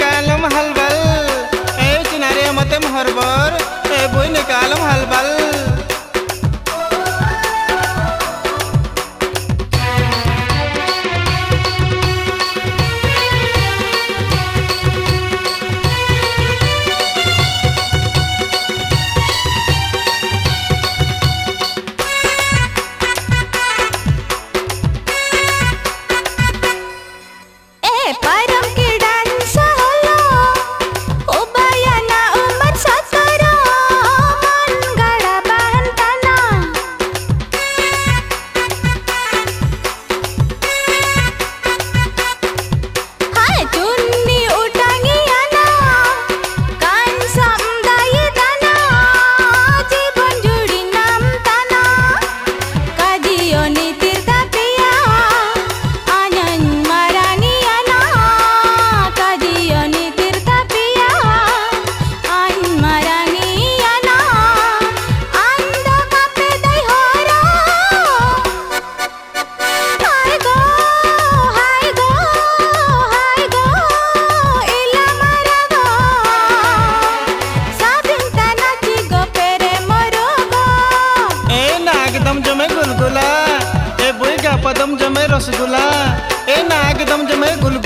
निकालम हलबल। ए चिनारे मते मोहरबर ए बोई निकालम हलबल। में गुल